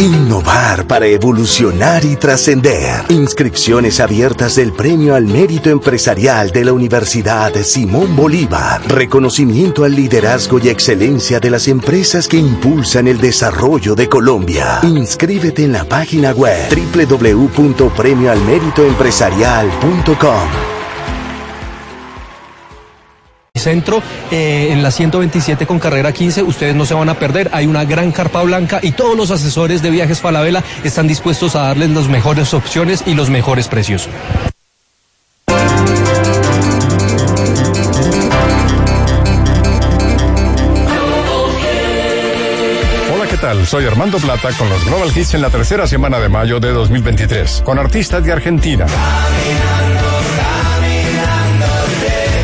Innovar para evolucionar y trascender. Inscripciones abiertas del Premio al Mérito Empresarial de la Universidad Simón Bolívar. Reconocimiento al liderazgo y excelencia de las empresas que impulsan el desarrollo de Colombia. Inscríbete en la página web www.premioalmeritoempresarial.com centro, eh, en la 127 con carrera 15, ustedes no se van a perder, hay una gran carpa blanca y todos los asesores de viajes Falabella están dispuestos a darles las mejores opciones y los mejores precios. Hola, ¿qué tal? Soy Armando Plata con los Global Hits en la tercera semana de mayo de 2023, con artistas de Argentina.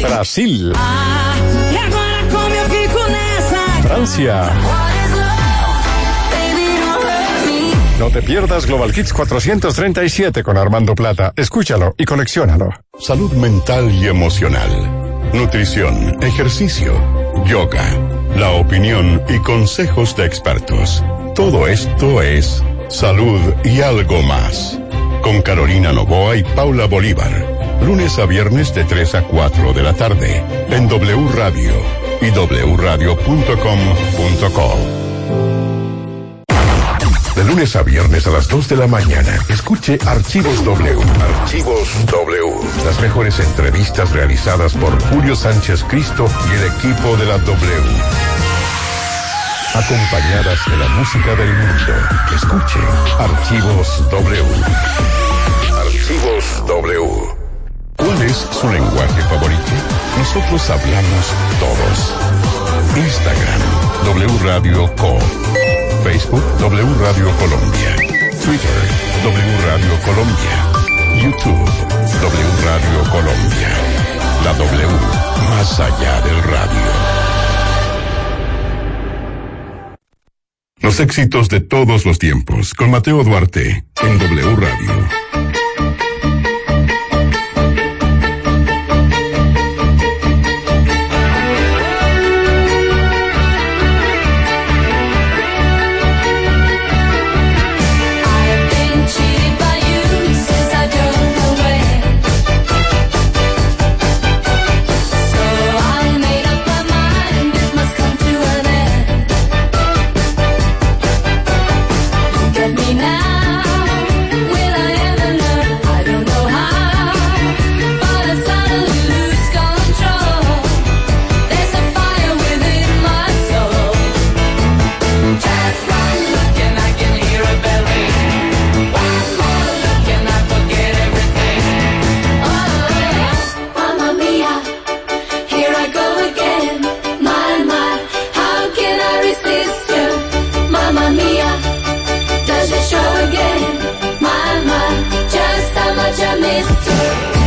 Brasil. Francia. No te pierdas Global Kids 437 con Armando Plata. Escúchalo y coleccionalo. Salud mental y emocional. Nutrición, ejercicio, yoga, la opinión y consejos de expertos. Todo esto es salud y algo más con Carolina Novoa y Paula Bolívar. Lunes a viernes de 3 a 4 de la tarde en W Radio y wradio.com.co. De lunes a viernes a las 2 de la mañana, escuche Archivos W. Archivos W. Las mejores entrevistas realizadas por Julio Sánchez Cristo y el equipo de la W acompañadas de la música del mundo. Escuche Archivos W. W. ¿Cuál es su lenguaje favorito? Nosotros hablamos todos. Instagram, W Radio Co. Facebook, W Radio Colombia. Twitter, W Radio Colombia. YouTube, W Radio Colombia. La W, más allá del radio. Los éxitos de todos los tiempos con Mateo Duarte en W Radio. Mr.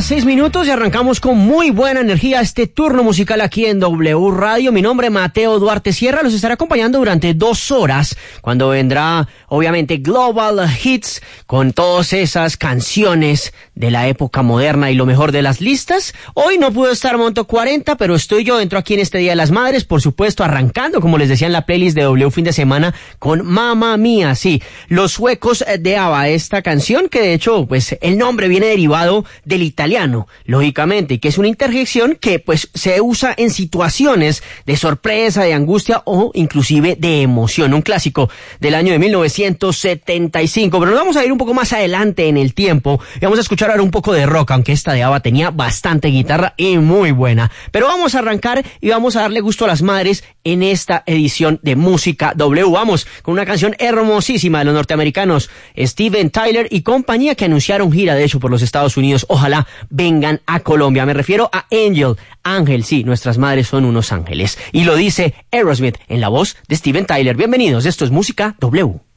6 minutos y arrancamos con muy buena energía este turno musical aquí en W Radio. Mi nombre es Mateo Duarte Sierra, los estaré acompañando durante dos horas cuando vendrá obviamente Global Hits con todas esas canciones de la época moderna y lo mejor de las listas. Hoy no puedo estar Monto 40, pero estoy yo dentro aquí en este Día de las Madres, por supuesto arrancando, como les decía en la playlist de W fin de semana, con Mamma Mía, sí, los suecos de ABBA, esta canción que de hecho pues el nombre viene derivado del italiano, lógicamente, que es una interjección que pues se usa en situaciones de sorpresa, de angustia o inclusive de emoción. Un clásico del año de 1975. Pero nos vamos a ir un poco más adelante en el tiempo y vamos a escuchar ahora un poco de rock, aunque esta de Ava tenía bastante guitarra y muy buena. Pero vamos a arrancar y vamos a darle gusto a las madres en esta edición de Música W. Vamos con una canción hermosísima de los norteamericanos Steven Tyler y compañía que anunciaron gira de hecho por los Estados Unidos. Ojalá vengan a Colombia. Me refiero a Angel. Ángel, sí, nuestras madres son unos ángeles. Y lo dice Aerosmith en la voz de Steven Tyler. Bienvenidos, esto es Música W.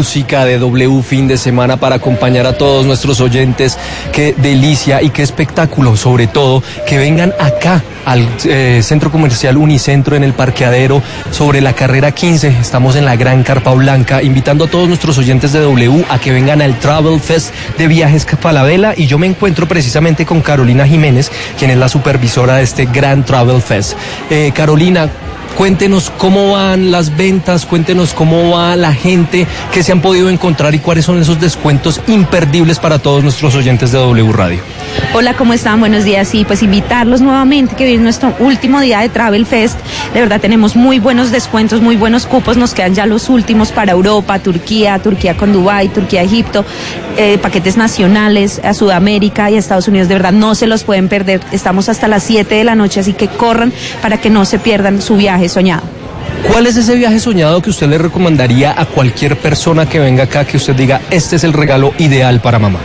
música de W fin de semana para acompañar a todos nuestros oyentes. Qué delicia y qué espectáculo, sobre todo, que vengan acá al eh, centro comercial Unicentro en el parqueadero sobre la carrera 15. Estamos en la Gran Carpa Blanca, invitando a todos nuestros oyentes de W a que vengan al Travel Fest de Viajes Vela y yo me encuentro precisamente con Carolina Jiménez, quien es la supervisora de este Gran Travel Fest. Eh, Carolina, Cuéntenos cómo van las ventas, cuéntenos cómo va la gente que se han podido encontrar y cuáles son esos descuentos imperdibles para todos nuestros oyentes de W Radio. Hola, ¿cómo están? Buenos días. Y pues invitarlos nuevamente que hoy es nuestro último día de Travel Fest. De verdad tenemos muy buenos descuentos, muy buenos cupos. Nos quedan ya los últimos para Europa, Turquía, Turquía con Dubái, Turquía, Egipto, eh, paquetes nacionales a Sudamérica y a Estados Unidos. De verdad no se los pueden perder. Estamos hasta las 7 de la noche, así que corran para que no se pierdan su viaje soñado. ¿Cuál es ese viaje soñado que usted le recomendaría a cualquier persona que venga acá que usted diga, este es el regalo ideal para mamá?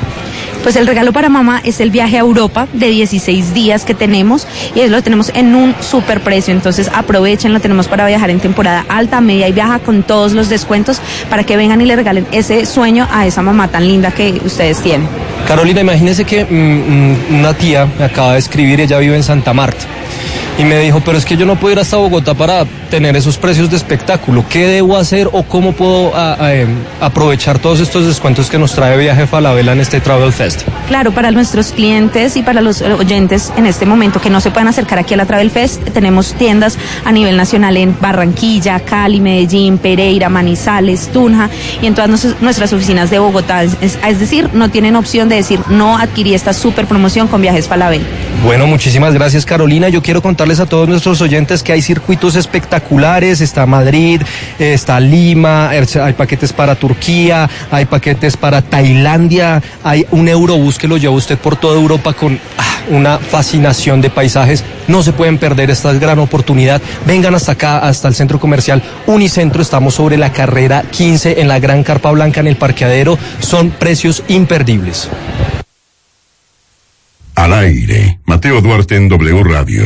Pues el regalo para mamá es el viaje a Europa de 16 días que tenemos y lo tenemos en un super precio. Entonces aprovechen, lo tenemos para viajar en temporada alta, media y viaja con todos los descuentos para que vengan y le regalen ese sueño a esa mamá tan linda que ustedes tienen. Carolina, imagínese que mm, mm, una tía me acaba de escribir, ella vive en Santa Marta y me dijo, pero es que yo no puedo ir hasta Bogotá para tener esos precios de espectáculo. ¿Qué debo hacer o cómo puedo em, aprovechar todos estos descuentos que nos trae Viaje Falabella en este Travel Fest? Claro, para nuestros clientes y para los oyentes en este momento que no se puedan acercar aquí a la Travel Fest, tenemos tiendas a nivel nacional en Barranquilla, Cali, Medellín, Pereira, Manizales, Tunja y en todas nuestras oficinas de Bogotá. Es, decir, no tienen opción de decir no adquirí esta super promoción con Viajes Falabella. Bueno, muchísimas gracias Carolina. Yo quiero contarles a todos nuestros oyentes que hay circuitos espectaculares. Está Madrid, está Lima, hay paquetes para Turquía, hay paquetes para Tailandia, hay un Eurobús que lo lleva usted por toda Europa con ah, una fascinación de paisajes. No se pueden perder esta gran oportunidad. Vengan hasta acá, hasta el centro comercial Unicentro. Estamos sobre la carrera 15 en la Gran Carpa Blanca en el parqueadero. Son precios imperdibles. Al aire, Mateo Duarte en W Radio.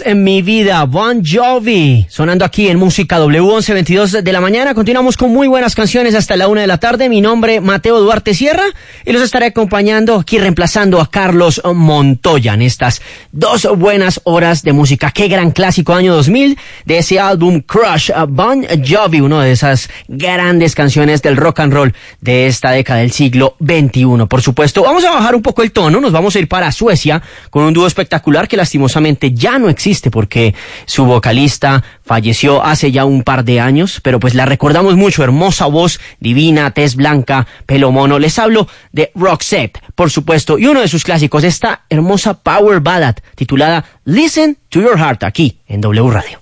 En mi vida, Bon Jovi, sonando aquí en Música W1122 de la mañana. Continuamos con muy buenas canciones hasta la una de la tarde. Mi nombre Mateo Duarte Sierra y los estaré acompañando aquí reemplazando a Carlos Montoya en estas dos buenas horas de música. Qué gran clásico año 2000 de ese álbum Crush, Bon Jovi, una de esas grandes canciones del rock and roll de esta década del siglo XXI. Por supuesto, vamos a bajar un poco el tono, nos vamos a ir para Suecia con un dúo espectacular que lastimosamente ya no existe porque su vocalista falleció hace ya un par de años, pero pues la recordamos mucho, hermosa voz, divina, tez blanca, pelo mono. Les hablo de Roxette, por supuesto, y uno de sus clásicos, esta hermosa power ballad titulada Listen to Your Heart, aquí en W Radio.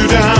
you down.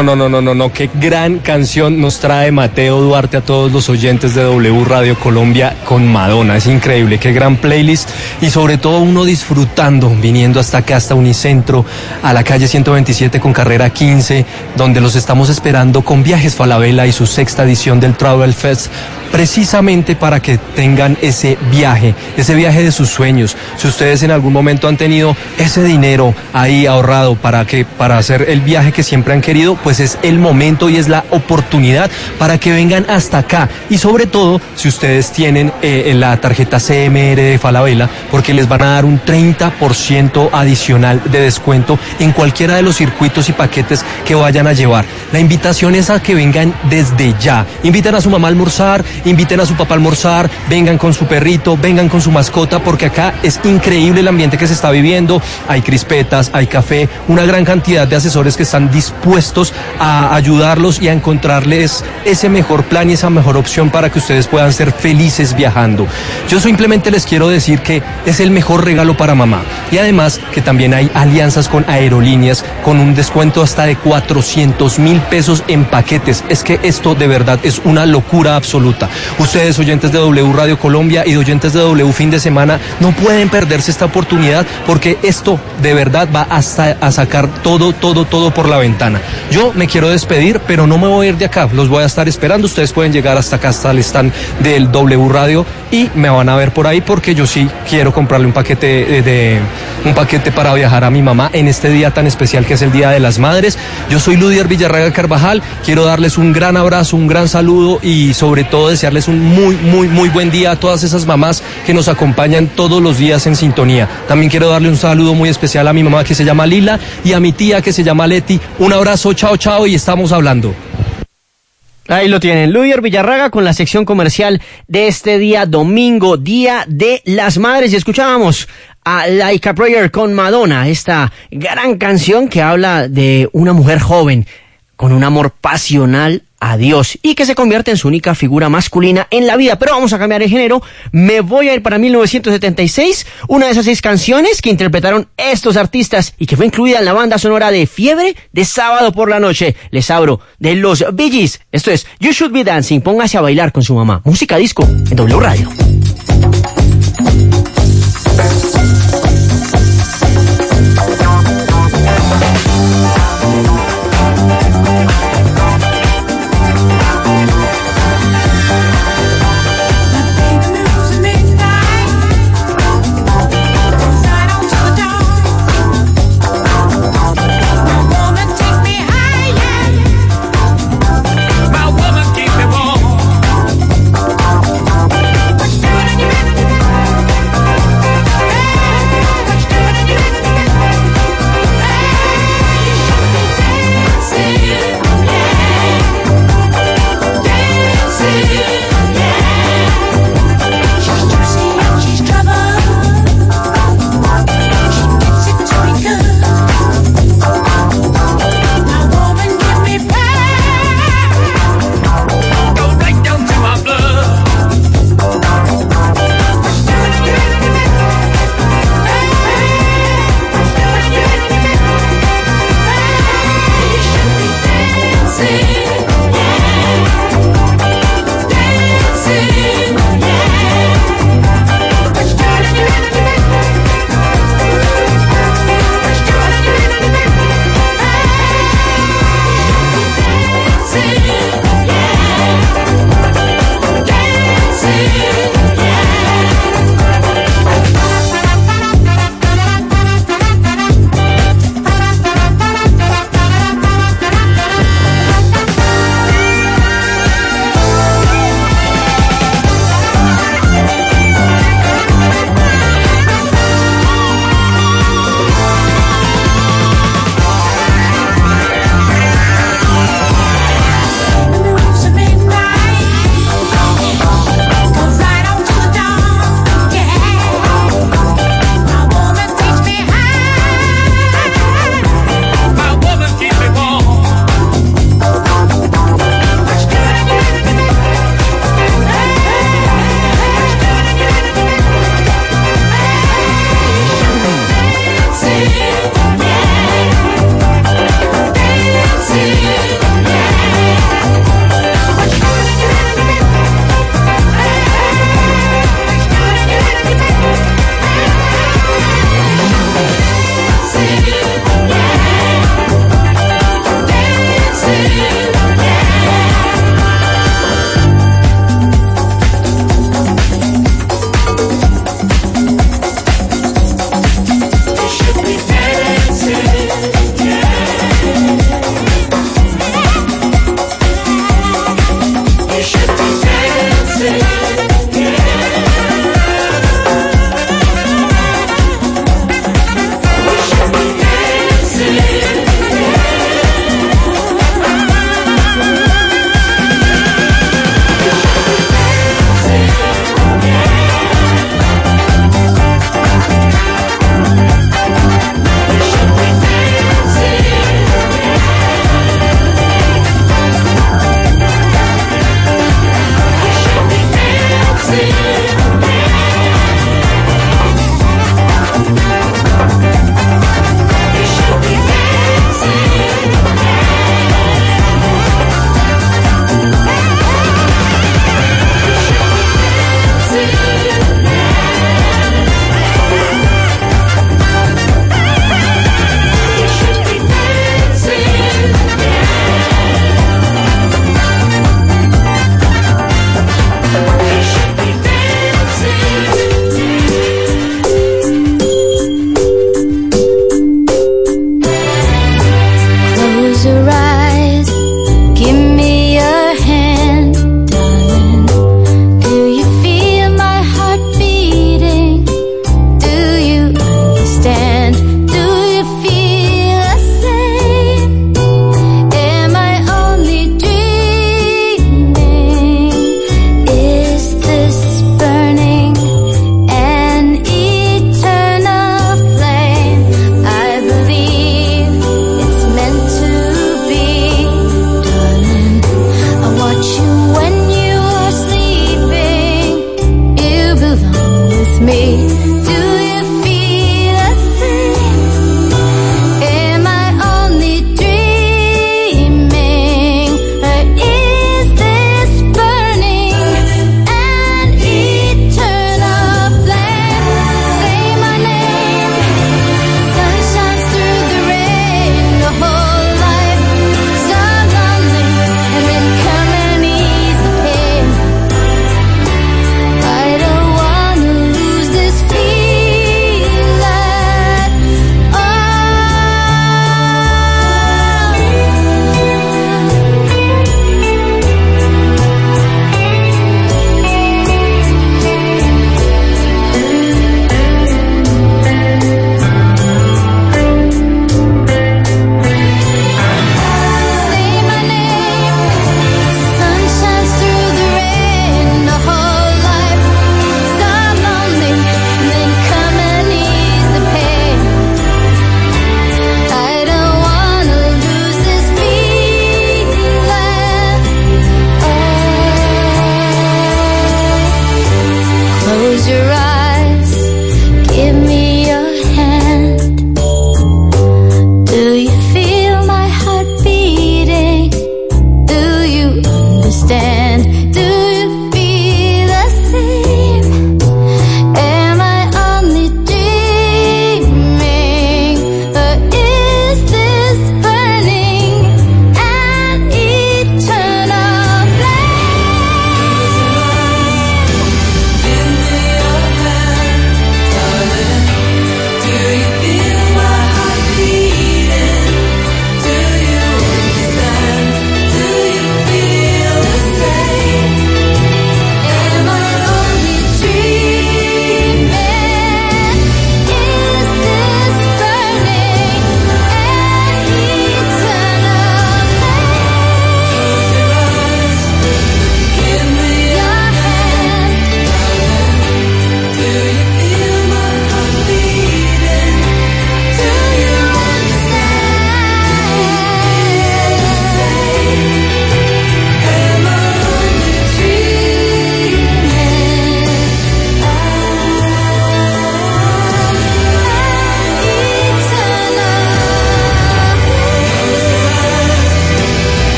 No, no, no, no, no, no. Qué gran canción nos trae Mateo Duarte a todos los oyentes de W Radio Colombia con Madonna. Es increíble, qué gran playlist y sobre todo uno disfrutando, viniendo hasta acá, hasta Unicentro, a la calle 127 con carrera 15, donde los estamos esperando con Viajes Falabella y su sexta edición del Travel Fest precisamente para que tengan ese viaje, ese viaje de sus sueños. Si ustedes en algún momento han tenido ese dinero ahí ahorrado para que para hacer el viaje que siempre han querido, pues es el momento y es la oportunidad para que vengan hasta acá. Y sobre todo, si ustedes tienen eh, la tarjeta CMR de Falabella, porque les van a dar un 30% adicional de descuento en cualquiera de los circuitos y paquetes que vayan a llevar. La invitación es a que vengan desde ya. Inviten a su mamá a almorzar, inviten a su papá a almorzar, vengan con su perrito, vengan con su mascota, porque acá es increíble el ambiente que se está viviendo. Hay crispetas, hay café, una gran cantidad de asesores que están dispuestos a ayudarlos y a encontrarles ese mejor plan y esa mejor opción para que ustedes puedan ser felices viajando. Yo simplemente les quiero decir que es el mejor regalo para mamá. Y además que también hay alianzas con aerolíneas con un descuento hasta de 400 mil pesos en paquetes. Es que esto de verdad es una locura absoluta. Ustedes, oyentes de W Radio Colombia y de oyentes de W Fin de Semana, no pueden perderse esta oportunidad porque esto de verdad va hasta a sacar todo, todo, todo por la ventana. Yo me quiero despedir, pero no me voy a ir de acá. Los voy a estar esperando. Ustedes pueden llegar hasta acá, hasta el stand del W Radio y me van a ver por ahí porque yo sí quiero comprarle un paquete de, de- un paquete para viajar a mi mamá en este día tan especial que es el Día de las Madres. Yo soy Ludier Villarraga Carvajal. Quiero darles un gran abrazo, un gran saludo y sobre todo desearles un muy, muy, muy buen día a todas esas mamás que nos acompañan todos los días en sintonía. También quiero darle un saludo muy especial a mi mamá que se llama Lila y a mi tía que se llama Leti. Un abrazo, chao, chao y estamos hablando. Ahí lo tienen, Luyer Villarraga con la sección comercial de este día domingo, Día de las Madres. Y escuchábamos a Like a Prayer con Madonna, esta gran canción que habla de una mujer joven con un amor pasional a Dios y que se convierte en su única figura masculina en la vida. Pero vamos a cambiar de género. Me voy a ir para 1976, una de esas seis canciones que interpretaron estos artistas y que fue incluida en la banda sonora de Fiebre de sábado por la noche. Les abro de los Bee Gees. Esto es You Should Be Dancing. Póngase a bailar con su mamá. Música disco en W Radio.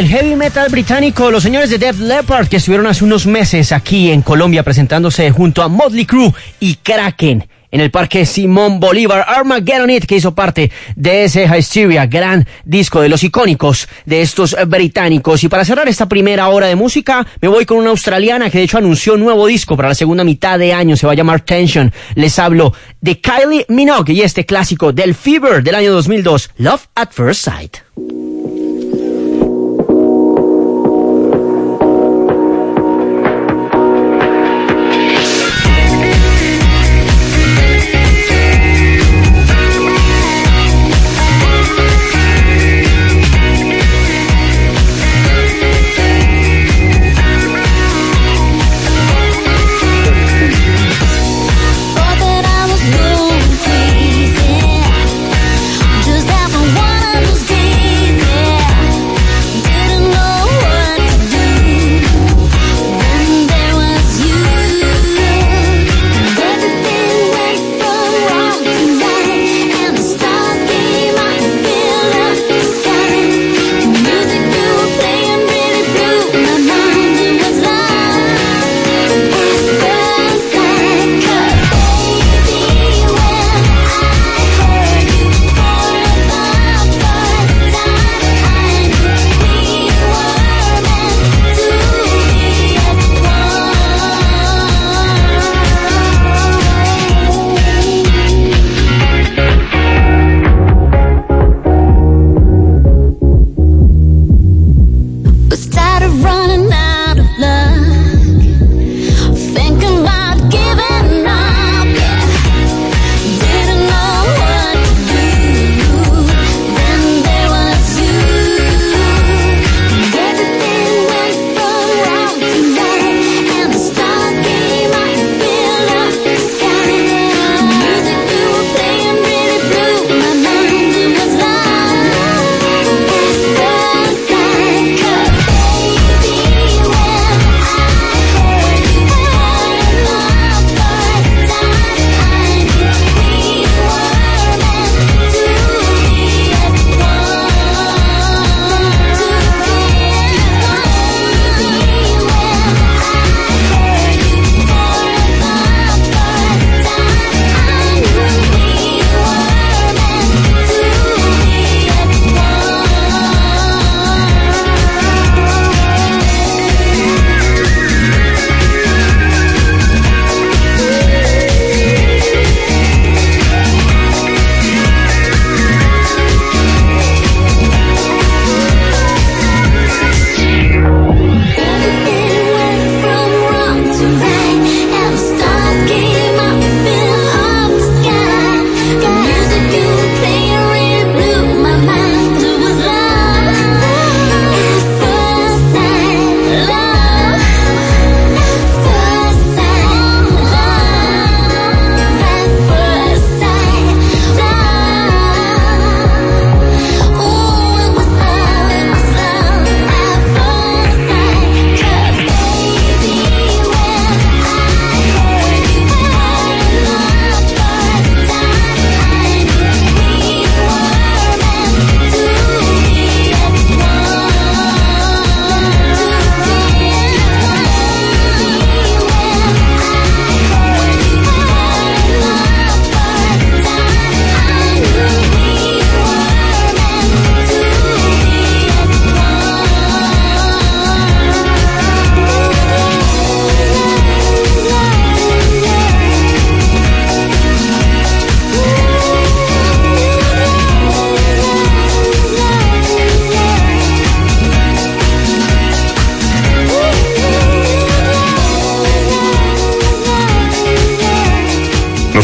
Del heavy metal británico, los señores de Def Leppard que estuvieron hace unos meses aquí en Colombia presentándose junto a Motley Crue y Kraken en el parque Simón Bolívar Armageddon It que hizo parte de ese Hysteria, gran disco de los icónicos de estos británicos. Y para cerrar esta primera hora de música, me voy con una australiana que de hecho anunció un nuevo disco para la segunda mitad de año, se va a llamar Tension. Les hablo de Kylie Minogue y este clásico del Fever del año 2002, Love at First Sight.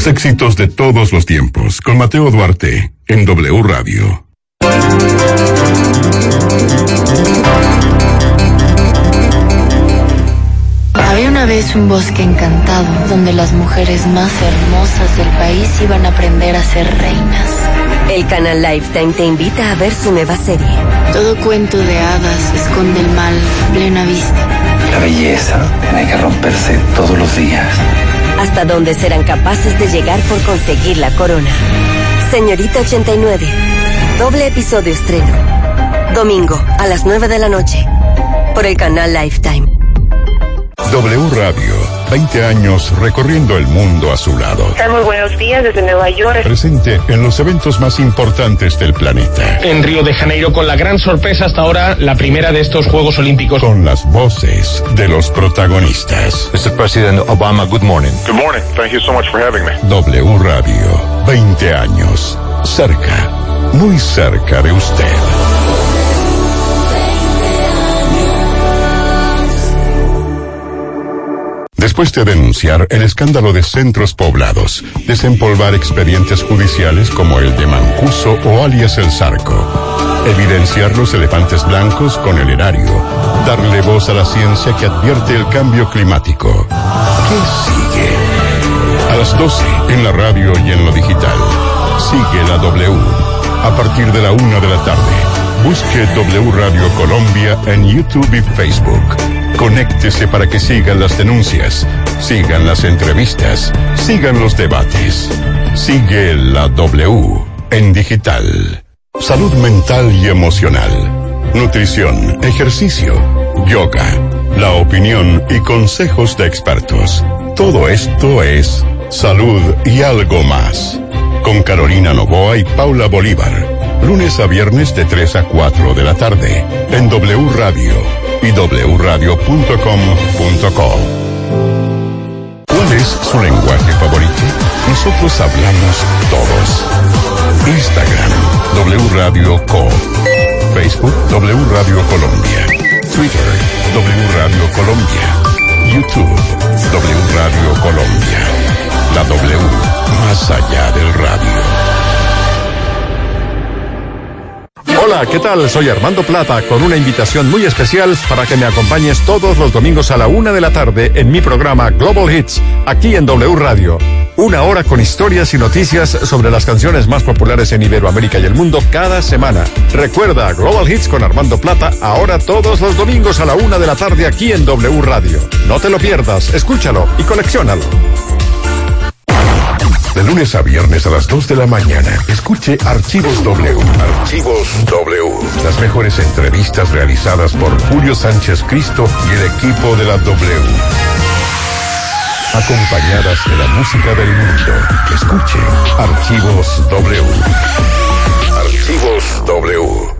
Los éxitos de todos los tiempos con Mateo Duarte en W Radio. Había una vez un bosque encantado donde las mujeres más hermosas del país iban a aprender a ser reinas. El canal Lifetime te invita a ver su nueva serie. Todo cuento de hadas esconde el mal plena vista. La belleza tiene que romperse todos los días. Hasta donde serán capaces de llegar por conseguir la corona. Señorita 89. Doble episodio estreno. Domingo, a las 9 de la noche. Por el canal Lifetime. W Radio, 20 años recorriendo el mundo a su lado. Muy buenos días desde Nueva York. Presente en los eventos más importantes del planeta. En Río de Janeiro con la gran sorpresa hasta ahora, la primera de estos Juegos Olímpicos. Con las voces de los protagonistas. Mr. President Obama, good morning. Good morning. Thank you so much for having me. W Radio, 20 años. Cerca, muy cerca de usted. Después de denunciar el escándalo de centros poblados, desempolvar expedientes judiciales como el de Mancuso o alias El Zarco, evidenciar los elefantes blancos con el erario, darle voz a la ciencia que advierte el cambio climático. ¿Qué sigue? A las 12 en la radio y en lo digital. Sigue la W. A partir de la una de la tarde. Busque W Radio Colombia en YouTube y Facebook. Conéctese para que sigan las denuncias, sigan las entrevistas, sigan los debates. Sigue la W en digital. Salud mental y emocional. Nutrición, ejercicio, yoga, la opinión y consejos de expertos. Todo esto es salud y algo más. Con Carolina Novoa y Paula Bolívar. Lunes a viernes de 3 a 4 de la tarde. En W Radio y wradio.com.co. ¿Cuál es su lenguaje favorito? Nosotros hablamos todos. Instagram, W Radio Co. Facebook, W Radio Colombia. Twitter, W Radio Colombia. YouTube, W Radio Colombia. W, más allá del radio. Hola, ¿qué tal? Soy Armando Plata con una invitación muy especial para que me acompañes todos los domingos a la una de la tarde en mi programa Global Hits, aquí en W Radio. Una hora con historias y noticias sobre las canciones más populares en Iberoamérica y el mundo cada semana. Recuerda, Global Hits con Armando Plata, ahora todos los domingos a la una de la tarde aquí en W Radio. No te lo pierdas, escúchalo y colecciónalo. De lunes a viernes a las 2 de la mañana, escuche Archivos W. Archivos W. Las mejores entrevistas realizadas por Julio Sánchez Cristo y el equipo de la W. Acompañadas de la música del mundo. Escuche Archivos W. Archivos W.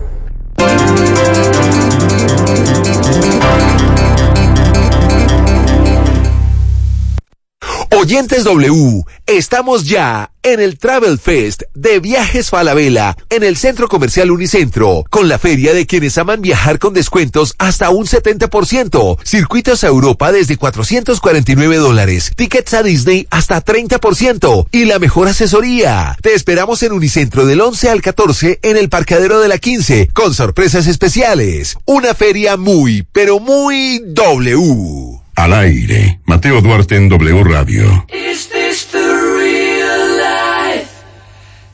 Oyentes W, estamos ya en el Travel Fest de Viajes Falabella en el Centro Comercial Unicentro, con la feria de quienes aman viajar con descuentos hasta un 70%, circuitos a Europa desde 449 dólares, tickets a Disney hasta 30% y la mejor asesoría. Te esperamos en Unicentro del 11 al 14 en el parqueadero de la 15, con sorpresas especiales. Una feria muy, pero muy W. Al aire, Mateo Duarte en W Radio. Is this the real life?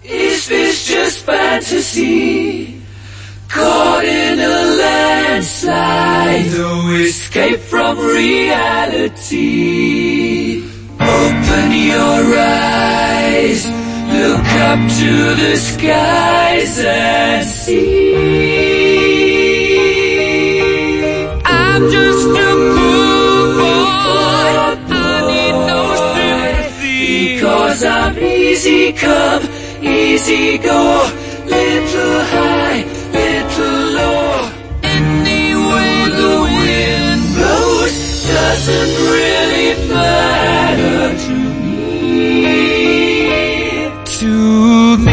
Is this just fantasy? Caught in a landslide, no escape from reality. Open your eyes, look up to the skies and see. I'm just a poor Cause I'm easy come, easy go, little high, little low. Any way the wind blows doesn't really matter to me. To me.